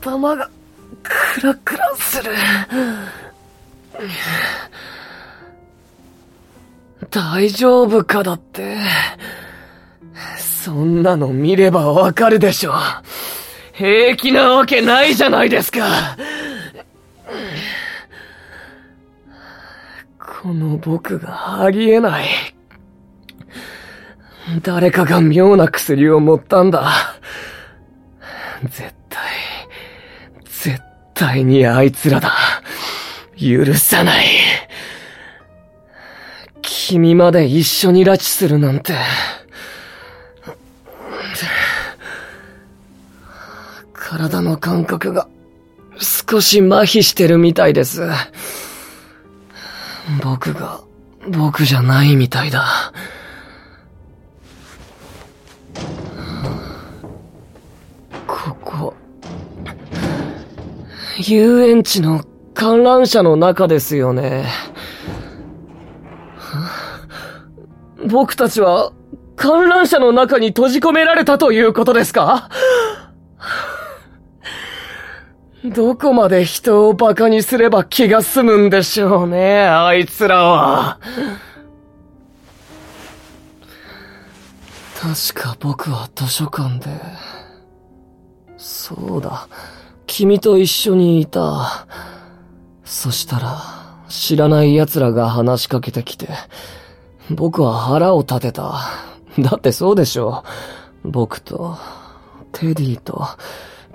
頭がクラクラする。大丈夫かだって。そんなの見ればわかるでしょ。平気なわけないじゃないですか。この僕がありえない。誰かが妙な薬を持ったんだ。絶対、絶対にあいつらだ。許さない。君まで一緒に拉致するなんて。体の感覚が少し麻痺してるみたいです。僕が僕じゃないみたいだ。遊園地の観覧車の中ですよね。僕たちは観覧車の中に閉じ込められたということですか？どこまで人を馬鹿にすれば気が済むんでしょうね、あいつらは。確か僕は図書館で、そうだ、君と一緒にいた。そしたら、知らない奴らが話しかけてきて、僕は腹を立てた。だってそうでしょ。僕と、テディと、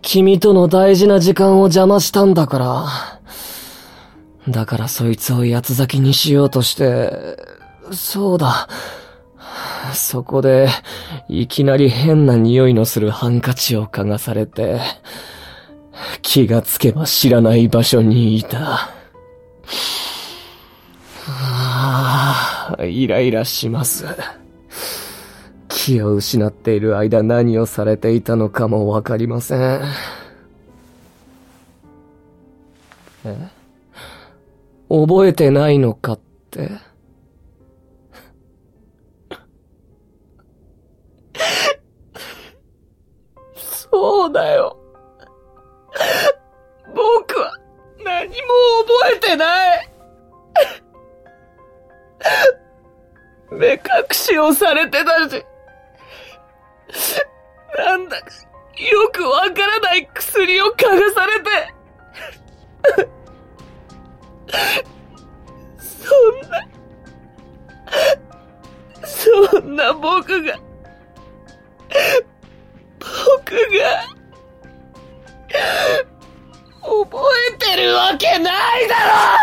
君との大事な時間を邪魔したんだから。だからそいつを八つ咲きにしようとして、そうだ。そこで、いきなり変な匂いのするハンカチを嗅がされて、気がつけば知らない場所にいた。ああ、イライラします。気を失っている間何をされていたのかもわかりません。え？覚えてないのかって？そうだよ。目隠しをされてたし。なんだか、よくわからない薬を嗅がされて。そんな、そんな僕が、僕が、覚えてるわけないだろ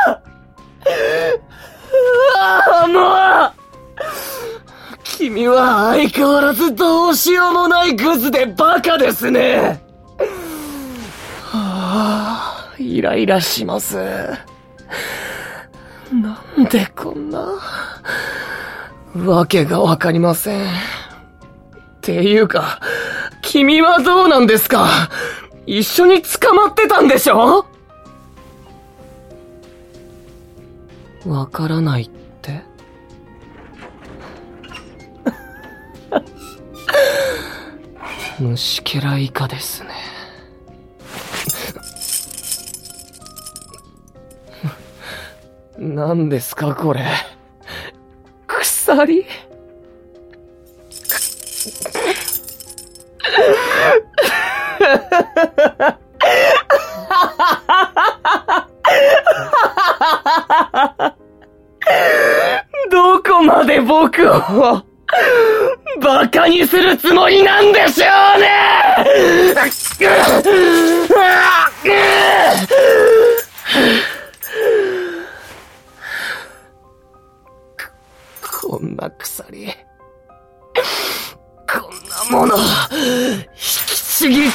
君は相変わらずどうしようもないグズでバカですね。はあ、イライラします。なんでこんな、わけがわかりません。っていうか、君はどうなんですか？一緒に捕まってたんでしょ？わからないって？虫けら以下ですね。何ですかこれ。鎖？どこまで僕を？バカにするつもりなんでしょうね！こんな鎖、こんなもの、引きちぎって、